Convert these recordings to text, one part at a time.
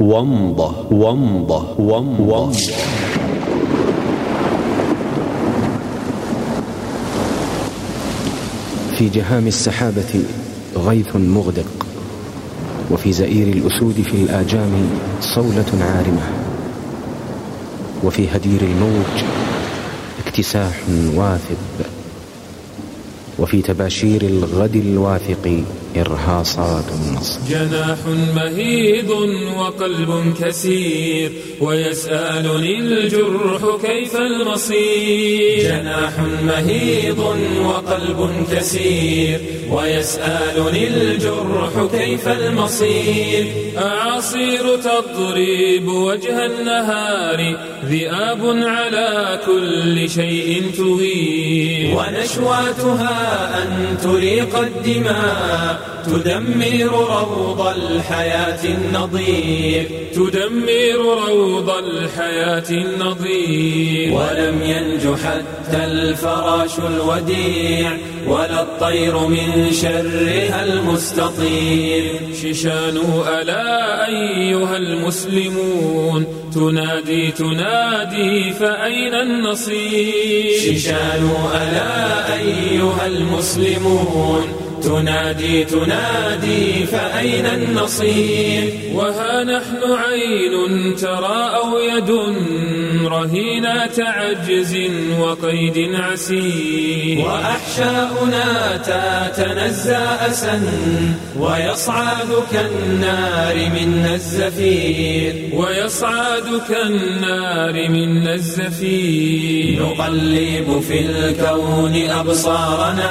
ومضة ومضة ومضة في جهام السحابة غيث مغدق وفي زئير الأسود في الآجام صولة عارمة وفي هدير الموج اكتساح واثب وفي تباشير الغد الواثق إرهاصات النصر. جناح مهيض وقلب كسير ويسألني الجرح كيف المصير. جناح مهيض وقلب كسير ويسألني الجرح كيف المصير. أعاصير تضرب وجه النهار ذئاب على كل شيء تغير. ونشواتها أن تريق الدماء تدمر روض الحياة النظير تدمر روض الحياة النظير ولم ينج حتى الفراش الوديع ولا الطير من شرها المستطير ششان ألا أيها المسلمون تنادي تنادي فأين النصير؟ ششان ألا أيها المسلمون تنادي تنادي فأين النصير؟ وها نحن عين ترى أو يد رهينة عجز وقيد عسير. وأحشاؤنا تتنزى أسا ويصعد كالنار من الزفير. ويصعد كالنار من الزفير. نقلب في الكون أبصارنا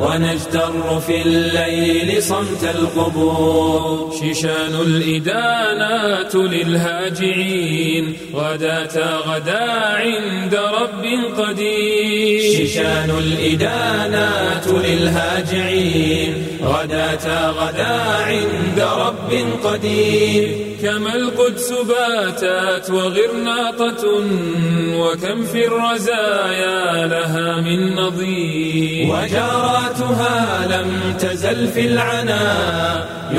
ونجتر في الليل صمت القبور. شيشان الإدانات للهاجعين. غداة غدا عند رب قدير. شيشان الإدانات للهاجعين. غداة غدا عند رب قدير. كما القدس باتت وغرناطة وكم في الرزايا لها من نظير. وجاراتها لم تزل في العنا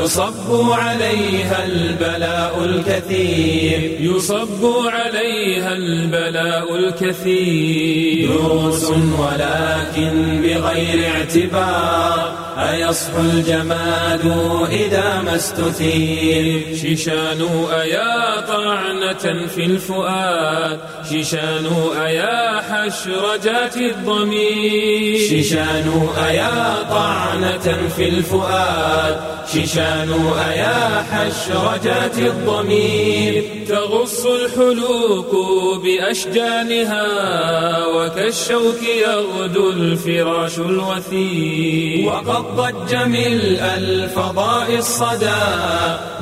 يصب عليها البلاء الكثير. يصب عليها البلاء الكثير. دروس ولكن بغير اعتبار أيصحو الجماد إذا ما استثير؟ شيشان أيا طعنة في الفؤاد؟ شيشان أيا حشرجات الضمير؟ شيشان أيا طعنة في الفؤاد؟ شيشان أيا حشرجات الضمير؟ تغص الحلوق بأشجانها وكالشوك يغدو الفراش الوثير؟ وقد ضج ملء الفضاء الصدى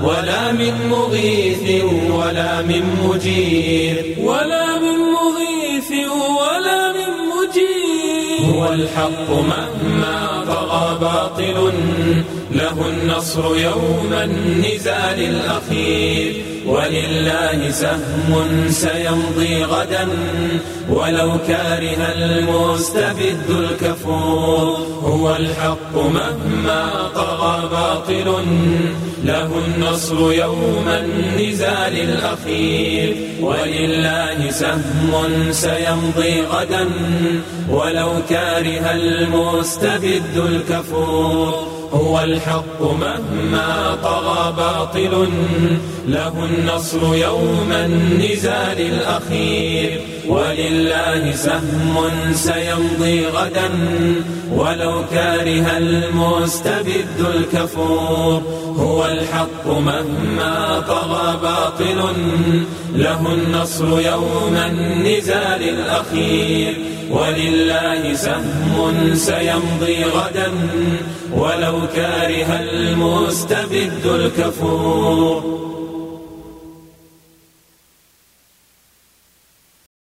ولا من مغيث ولا من مجير. ولا من مغيث ولا من مجير. هو الحق مهما طغى باطل له النصر يوم النزال الأخير. ولله سهم سيمضي غدا ولو كاره المستبد الكفور. هو الحق مهما طغى باطل له النصر يوم النزال الأخير. ولله سهم سيمضي غدا ولو كاره المستبد الكفور. هو الحق مهما طغى باطل. له النصر يوم النزال الأخير. ولله سهم سيمضي غدا. ولو كاره المستبد الكفور. هو الحق مهما طغى باطل له النصر يوم النزال الأخير ولله سهم سيمضي غدا ولو كاره المستبد الكفور